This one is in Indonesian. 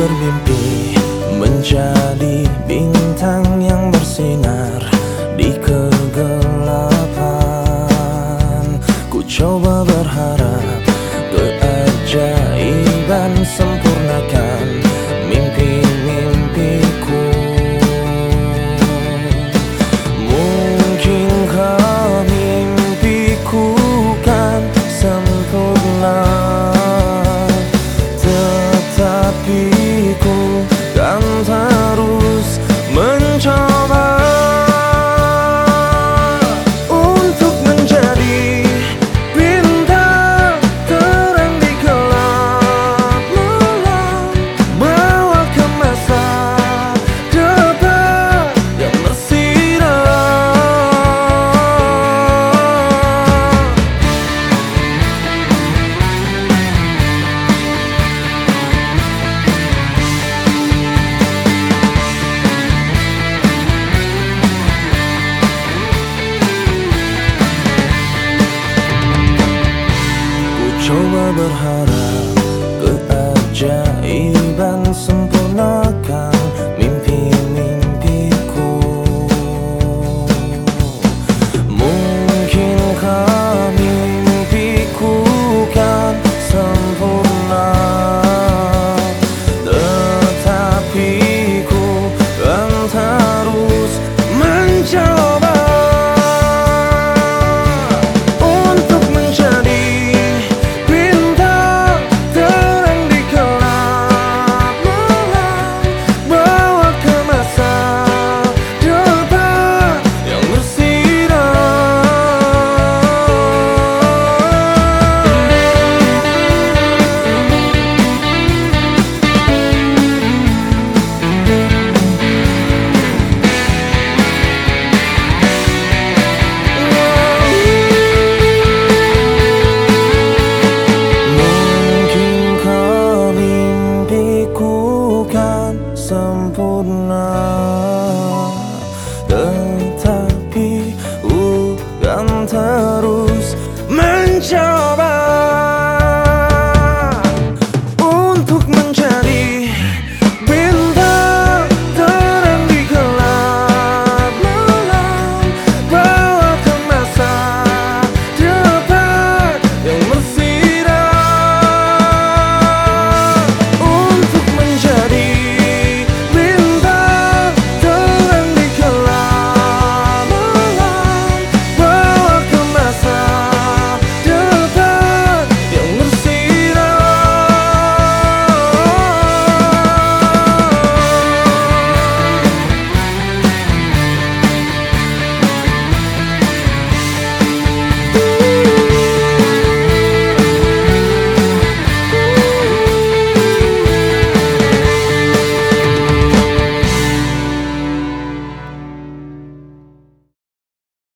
bermimpi Menjadi bintang yang bersinar Di kegelapan coba berharap